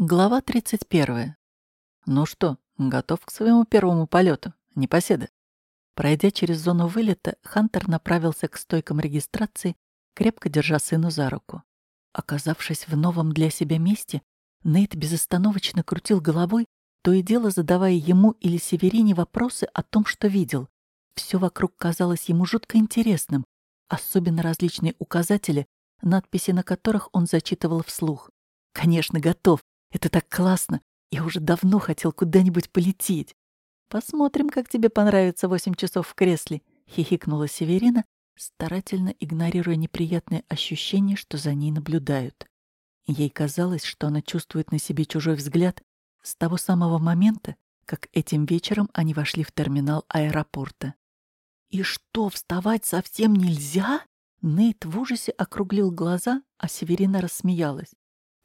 Глава 31. Ну что, готов к своему первому полету, непоседа? Пройдя через зону вылета, Хантер направился к стойкам регистрации, крепко держа сыну за руку. Оказавшись в новом для себя месте, Нейт безостановочно крутил головой, то и дело задавая ему или Северине вопросы о том, что видел. Все вокруг казалось ему жутко интересным, особенно различные указатели, надписи на которых он зачитывал вслух. Конечно, готов. Это так классно. Я уже давно хотел куда-нибудь полететь. Посмотрим, как тебе понравится восемь часов в кресле, хихикнула Северина, старательно игнорируя неприятное ощущение, что за ней наблюдают. Ей казалось, что она чувствует на себе чужой взгляд с того самого момента, как этим вечером они вошли в терминал аэропорта. «И что, вставать совсем нельзя?» Нейт в ужасе округлил глаза, а Северина рассмеялась.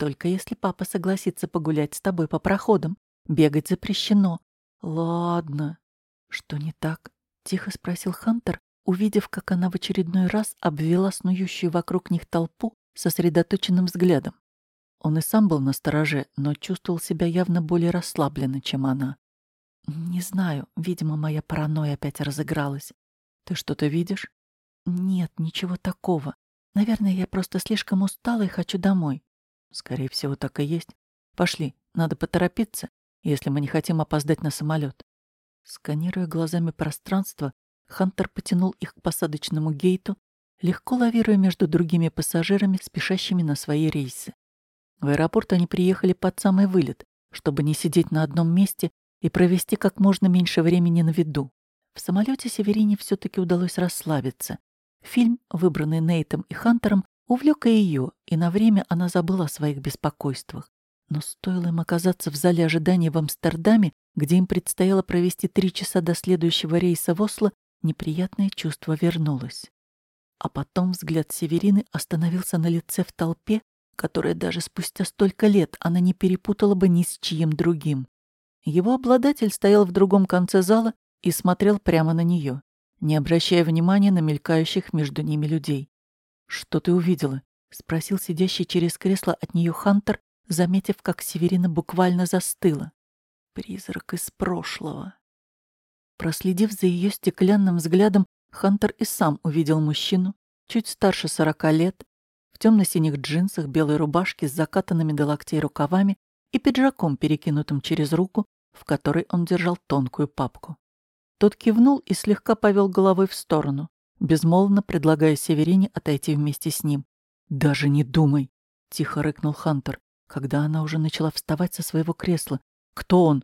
Только если папа согласится погулять с тобой по проходам. Бегать запрещено. Ладно. Что не так? Тихо спросил Хантер, увидев, как она в очередной раз обвела снующую вокруг них толпу сосредоточенным взглядом. Он и сам был на стороже, но чувствовал себя явно более расслабленно, чем она. «Не знаю, видимо, моя паранойя опять разыгралась. Ты что-то видишь?» «Нет, ничего такого. Наверное, я просто слишком устала и хочу домой. Скорее всего, так и есть. Пошли, надо поторопиться, если мы не хотим опоздать на самолет. Сканируя глазами пространство, Хантер потянул их к посадочному гейту, легко лавируя между другими пассажирами, спешащими на свои рейсы. В аэропорт они приехали под самый вылет, чтобы не сидеть на одном месте и провести как можно меньше времени на виду. В самолете Северине все-таки удалось расслабиться. Фильм, выбранный Нейтом и Хантером, увлек и ее, и на время она забыла о своих беспокойствах. Но стоило им оказаться в зале ожидания в Амстердаме, где им предстояло провести три часа до следующего рейса в Осло, неприятное чувство вернулось. А потом взгляд Северины остановился на лице в толпе, которое даже спустя столько лет она не перепутала бы ни с чьим другим. Его обладатель стоял в другом конце зала и смотрел прямо на нее, не обращая внимания на мелькающих между ними людей. «Что ты увидела?» — спросил сидящий через кресло от нее Хантер, заметив, как Северина буквально застыла. «Призрак из прошлого». Проследив за ее стеклянным взглядом, Хантер и сам увидел мужчину, чуть старше сорока лет, в темно-синих джинсах, белой рубашке с закатанными до локтей рукавами и пиджаком, перекинутым через руку, в которой он держал тонкую папку. Тот кивнул и слегка повел головой в сторону безмолвно предлагая Северине отойти вместе с ним. «Даже не думай!» — тихо рыкнул Хантер, когда она уже начала вставать со своего кресла. «Кто он?»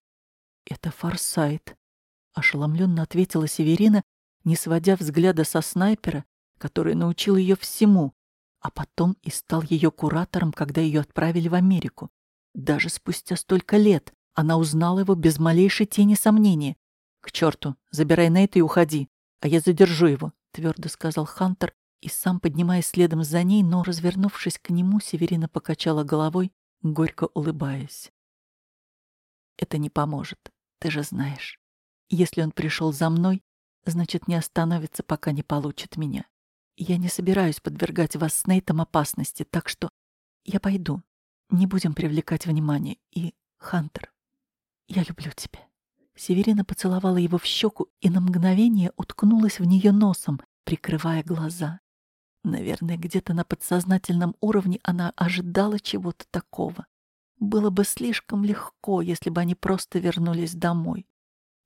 «Это Форсайт», — ошеломленно ответила Северина, не сводя взгляда со снайпера, который научил ее всему, а потом и стал ее куратором, когда ее отправили в Америку. Даже спустя столько лет она узнала его без малейшей тени сомнения. «К черту, забирай Нейта и уходи, а я задержу его. — твердо сказал Хантер, и сам, поднимаясь следом за ней, но, развернувшись к нему, Северина покачала головой, горько улыбаясь. «Это не поможет, ты же знаешь. Если он пришел за мной, значит, не остановится, пока не получит меня. Я не собираюсь подвергать вас с Нейтом опасности, так что я пойду. Не будем привлекать внимание. И, Хантер, я люблю тебя». Северина поцеловала его в щеку и на мгновение уткнулась в нее носом, прикрывая глаза. Наверное, где-то на подсознательном уровне она ожидала чего-то такого. Было бы слишком легко, если бы они просто вернулись домой.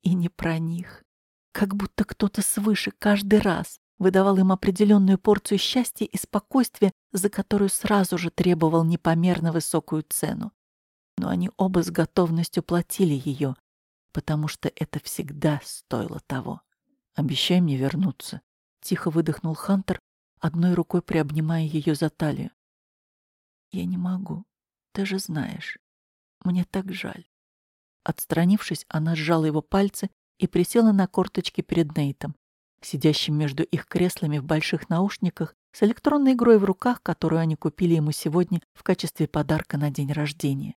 И не про них. Как будто кто-то свыше каждый раз выдавал им определенную порцию счастья и спокойствия, за которую сразу же требовал непомерно высокую цену. Но они оба с готовностью платили ее, потому что это всегда стоило того. Обещай мне вернуться. Тихо выдохнул Хантер, одной рукой приобнимая ее за талию. Я не могу. Ты же знаешь. Мне так жаль. Отстранившись, она сжала его пальцы и присела на корточки перед Нейтом, сидящим между их креслами в больших наушниках с электронной игрой в руках, которую они купили ему сегодня в качестве подарка на день рождения.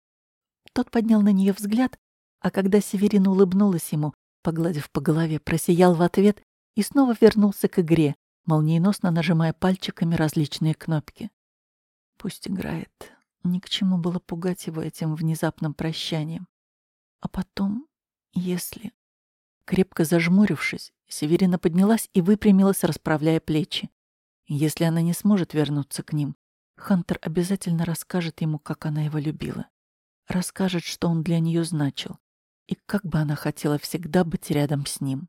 Тот поднял на нее взгляд а когда Северина улыбнулась ему, погладив по голове, просиял в ответ и снова вернулся к игре, молниеносно нажимая пальчиками различные кнопки. Пусть играет. Ни к чему было пугать его этим внезапным прощанием. А потом, если... Крепко зажмурившись, Северина поднялась и выпрямилась, расправляя плечи. Если она не сможет вернуться к ним, Хантер обязательно расскажет ему, как она его любила. Расскажет, что он для нее значил, и как бы она хотела всегда быть рядом с ним.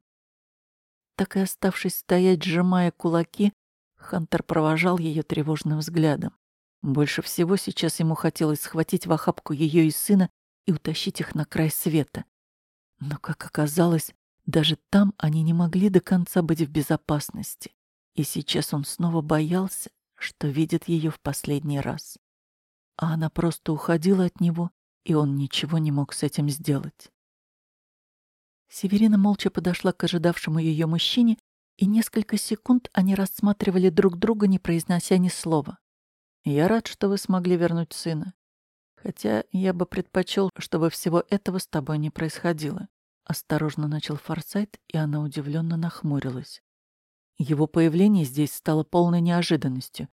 Так и оставшись стоять, сжимая кулаки, Хантер провожал ее тревожным взглядом. Больше всего сейчас ему хотелось схватить в охапку ее и сына и утащить их на край света. Но, как оказалось, даже там они не могли до конца быть в безопасности. И сейчас он снова боялся, что видит ее в последний раз. А она просто уходила от него, и он ничего не мог с этим сделать. Северина молча подошла к ожидавшему ее мужчине, и несколько секунд они рассматривали друг друга, не произнося ни слова. «Я рад, что вы смогли вернуть сына. Хотя я бы предпочел, чтобы всего этого с тобой не происходило. Осторожно начал Форсайт, и она удивленно нахмурилась. Его появление здесь стало полной неожиданностью,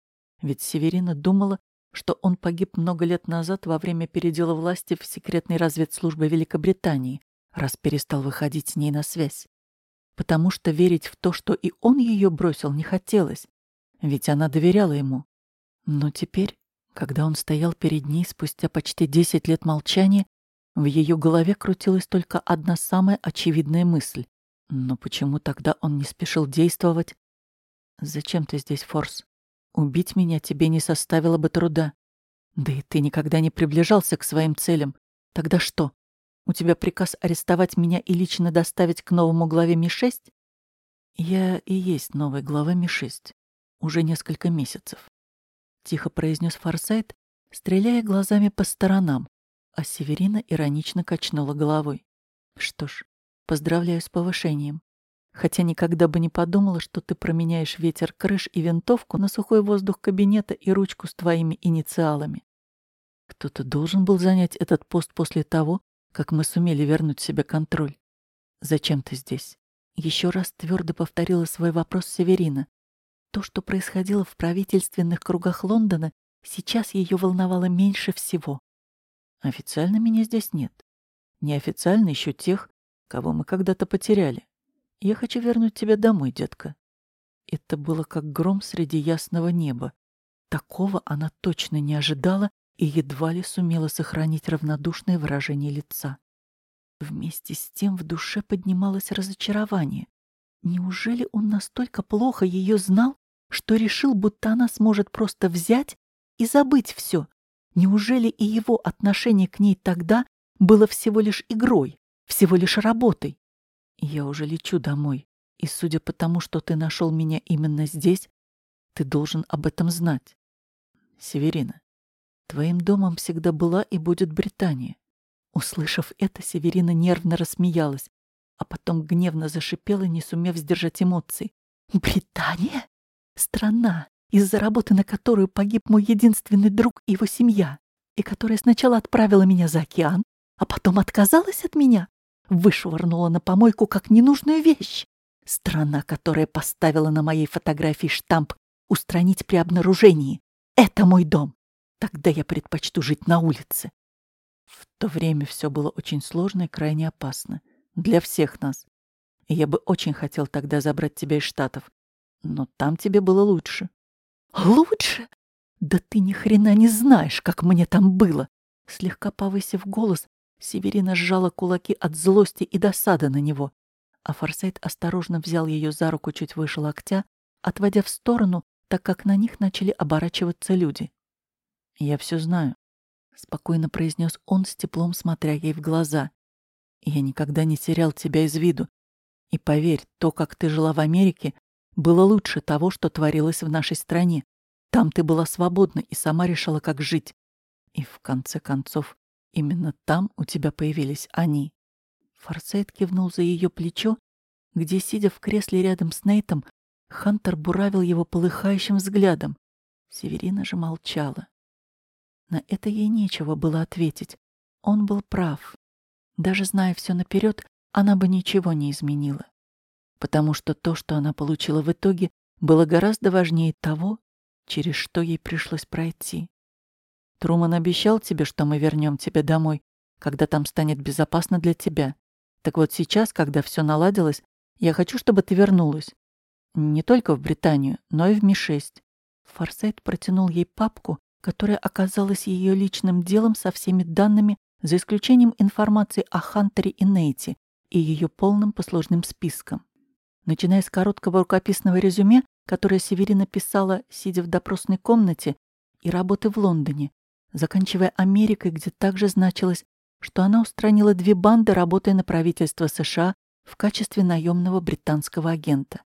ведь Северина думала, что он погиб много лет назад во время передела власти в секретной разведслужбе Великобритании, раз перестал выходить с ней на связь. Потому что верить в то, что и он ее бросил, не хотелось, ведь она доверяла ему. Но теперь, когда он стоял перед ней спустя почти десять лет молчания, в ее голове крутилась только одна самая очевидная мысль. Но почему тогда он не спешил действовать? «Зачем ты здесь, Форс? Убить меня тебе не составило бы труда. Да и ты никогда не приближался к своим целям. Тогда что? У тебя приказ арестовать меня и лично доставить к новому главе Ми-6? Я и есть новый глава Ми-6. Уже несколько месяцев. Тихо произнес Форсайт, стреляя глазами по сторонам, а Северина иронично качнула головой. Что ж, поздравляю с повышением. Хотя никогда бы не подумала, что ты променяешь ветер крыш и винтовку на сухой воздух кабинета и ручку с твоими инициалами. Кто-то должен был занять этот пост после того, как мы сумели вернуть себе контроль. Зачем ты здесь? Еще раз твердо повторила свой вопрос Северина. То, что происходило в правительственных кругах Лондона, сейчас ее волновало меньше всего. Официально меня здесь нет. Неофициально еще тех, кого мы когда-то потеряли. Я хочу вернуть тебя домой, детка. Это было как гром среди ясного неба. Такого она точно не ожидала и едва ли сумела сохранить равнодушное выражение лица. Вместе с тем в душе поднималось разочарование. Неужели он настолько плохо ее знал, что решил, будто она сможет просто взять и забыть все, Неужели и его отношение к ней тогда было всего лишь игрой, всего лишь работой? Я уже лечу домой, и судя по тому, что ты нашел меня именно здесь, ты должен об этом знать. Северина, твоим домом всегда была и будет Британия. Услышав это, Северина нервно рассмеялась, а потом гневно зашипела, не сумев сдержать эмоций. «Британия? Страна, из-за работы на которую погиб мой единственный друг и его семья, и которая сначала отправила меня за океан, а потом отказалась от меня, вышвырнула на помойку как ненужную вещь. Страна, которая поставила на моей фотографии штамп «Устранить при обнаружении». Это мой дом. Тогда я предпочту жить на улице. В то время все было очень сложно и крайне опасно. Для всех нас. И я бы очень хотел тогда забрать тебя из Штатов. Но там тебе было лучше. Лучше? Да ты ни хрена не знаешь, как мне там было. Слегка повысив голос, Северина сжала кулаки от злости и досады на него, а Форсайт осторожно взял ее за руку чуть выше локтя, отводя в сторону, так как на них начали оборачиваться люди. «Я все знаю», — спокойно произнес он с теплом, смотря ей в глаза. «Я никогда не терял тебя из виду. И поверь, то, как ты жила в Америке, было лучше того, что творилось в нашей стране. Там ты была свободна и сама решала, как жить. И в конце концов, именно там у тебя появились они. Форсайт кивнул за ее плечо, где, сидя в кресле рядом с Нейтом, Хантер буравил его полыхающим взглядом. Северина же молчала. На это ей нечего было ответить. Он был прав. Даже зная все наперед, она бы ничего не изменила потому что то, что она получила в итоге, было гораздо важнее того, через что ей пришлось пройти. Труман обещал тебе, что мы вернем тебя домой, когда там станет безопасно для тебя. Так вот сейчас, когда все наладилось, я хочу, чтобы ты вернулась. Не только в Британию, но и в Ми-6. Форсайт протянул ей папку, которая оказалась ее личным делом со всеми данными, за исключением информации о Хантере и Нейте и ее полным послужным списком. Начиная с короткого рукописного резюме, которое Северина писала, сидя в допросной комнате, и работы в Лондоне, заканчивая Америкой, где также значилось, что она устранила две банды, работая на правительство США в качестве наемного британского агента.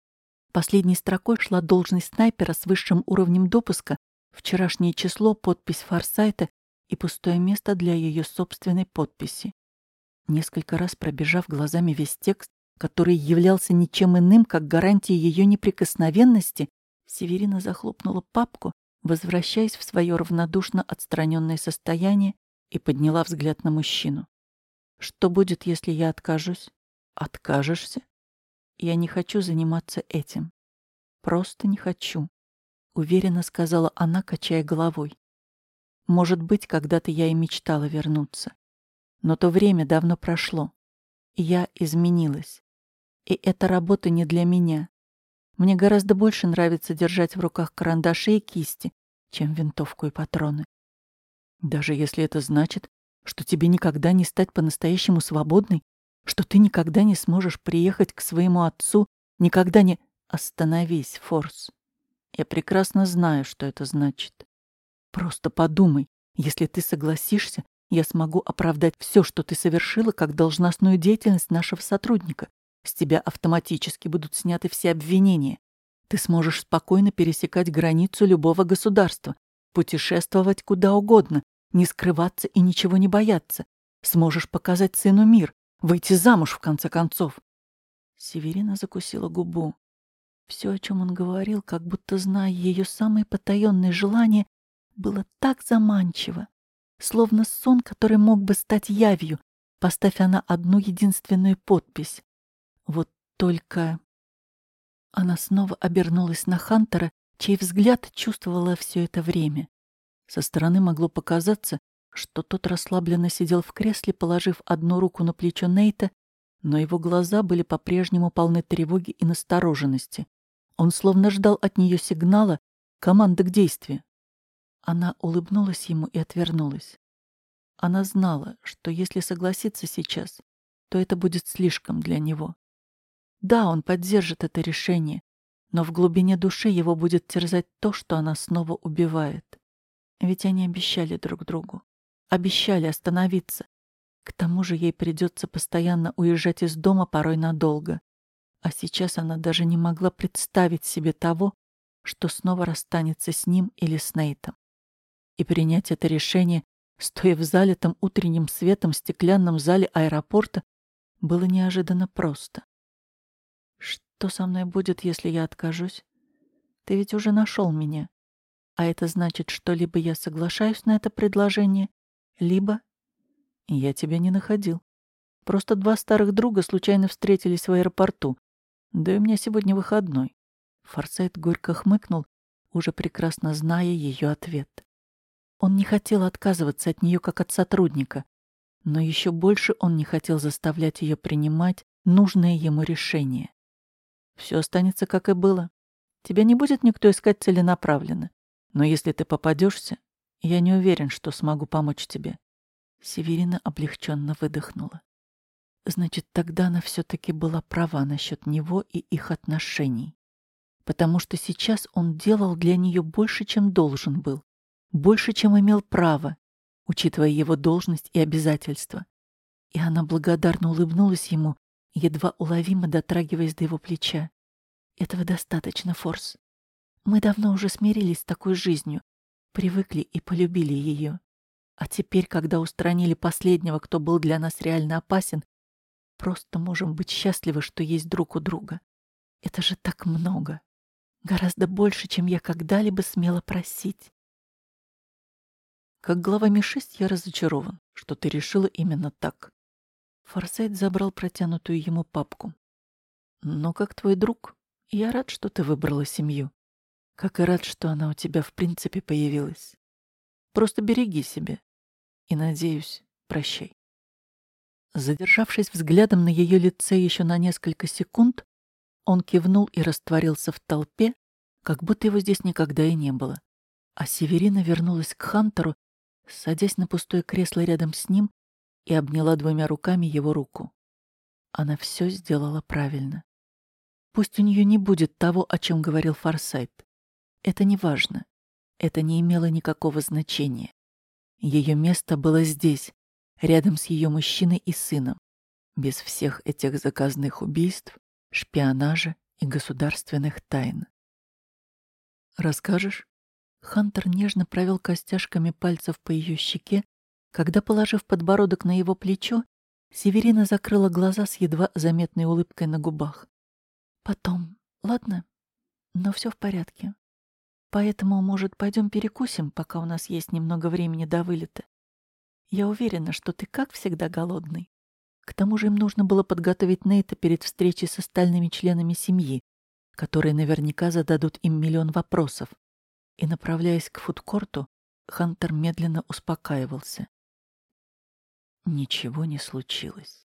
Последней строкой шла должность снайпера с высшим уровнем допуска, вчерашнее число, подпись Форсайта и пустое место для ее собственной подписи. Несколько раз пробежав глазами весь текст, который являлся ничем иным, как гарантией ее неприкосновенности, Северина захлопнула папку, возвращаясь в свое равнодушно отстраненное состояние и подняла взгляд на мужчину. «Что будет, если я откажусь?» «Откажешься?» «Я не хочу заниматься этим. Просто не хочу», — уверенно сказала она, качая головой. «Может быть, когда-то я и мечтала вернуться. Но то время давно прошло. И я изменилась. И эта работа не для меня. Мне гораздо больше нравится держать в руках карандаши и кисти, чем винтовку и патроны. Даже если это значит, что тебе никогда не стать по-настоящему свободной, что ты никогда не сможешь приехать к своему отцу, никогда не... Остановись, Форс. Я прекрасно знаю, что это значит. Просто подумай, если ты согласишься, я смогу оправдать все, что ты совершила, как должностную деятельность нашего сотрудника. С тебя автоматически будут сняты все обвинения. Ты сможешь спокойно пересекать границу любого государства, путешествовать куда угодно, не скрываться и ничего не бояться. Сможешь показать сыну мир, выйти замуж в конце концов. Северина закусила губу. Все, о чем он говорил, как будто зная ее самые потаенные желания, было так заманчиво, словно сон, который мог бы стать явью, поставь она одну единственную подпись. Вот только... Она снова обернулась на Хантера, чей взгляд чувствовала все это время. Со стороны могло показаться, что тот расслабленно сидел в кресле, положив одну руку на плечо Нейта, но его глаза были по-прежнему полны тревоги и настороженности. Он словно ждал от нее сигнала, команды к действию. Она улыбнулась ему и отвернулась. Она знала, что если согласиться сейчас, то это будет слишком для него. Да, он поддержит это решение, но в глубине души его будет терзать то, что она снова убивает. Ведь они обещали друг другу. Обещали остановиться. К тому же ей придется постоянно уезжать из дома порой надолго. А сейчас она даже не могла представить себе того, что снова расстанется с ним или с Нейтом. И принять это решение, стоя в залитом утренним светом стеклянном зале аэропорта, было неожиданно просто. Что со мной будет, если я откажусь? Ты ведь уже нашел меня. А это значит, что либо я соглашаюсь на это предложение, либо я тебя не находил. Просто два старых друга случайно встретились в аэропорту. Да и у меня сегодня выходной. Форсайт горько хмыкнул, уже прекрасно зная ее ответ. Он не хотел отказываться от нее как от сотрудника, но еще больше он не хотел заставлять ее принимать нужное ему решение. Все останется, как и было. Тебя не будет никто искать целенаправленно. Но если ты попадешься, я не уверен, что смогу помочь тебе. Северина облегченно выдохнула. Значит, тогда она все-таки была права насчет него и их отношений. Потому что сейчас он делал для нее больше, чем должен был, больше, чем имел право, учитывая его должность и обязательства. И она благодарно улыбнулась ему едва уловимо дотрагиваясь до его плеча. Этого достаточно, Форс. Мы давно уже смирились с такой жизнью, привыкли и полюбили ее. А теперь, когда устранили последнего, кто был для нас реально опасен, просто можем быть счастливы, что есть друг у друга. Это же так много. Гораздо больше, чем я когда-либо смела просить. Как глава Ми-6 я разочарован, что ты решила именно так. Форсайт забрал протянутую ему папку. «Но как твой друг, я рад, что ты выбрала семью. Как и рад, что она у тебя в принципе появилась. Просто береги себя. И, надеюсь, прощай. Задержавшись взглядом на ее лице еще на несколько секунд, он кивнул и растворился в толпе, как будто его здесь никогда и не было. А Северина вернулась к Хантеру, садясь на пустое кресло рядом с ним и обняла двумя руками его руку. Она все сделала правильно. Пусть у нее не будет того, о чем говорил Форсайт. Это не важно. Это не имело никакого значения. Ее место было здесь, рядом с ее мужчиной и сыном, без всех этих заказных убийств, шпионажа и государственных тайн. «Расскажешь?» Хантер нежно провел костяшками пальцев по ее щеке, когда, положив подбородок на его плечо, Северина закрыла глаза с едва заметной улыбкой на губах. «Потом, ладно? Но все в порядке. Поэтому, может, пойдем перекусим, пока у нас есть немного времени до вылета? Я уверена, что ты, как всегда, голодный. К тому же им нужно было подготовить Нейта перед встречей с остальными членами семьи, которые наверняка зададут им миллион вопросов. И, направляясь к фудкорту, Хантер медленно успокаивался. Ничего не случилось.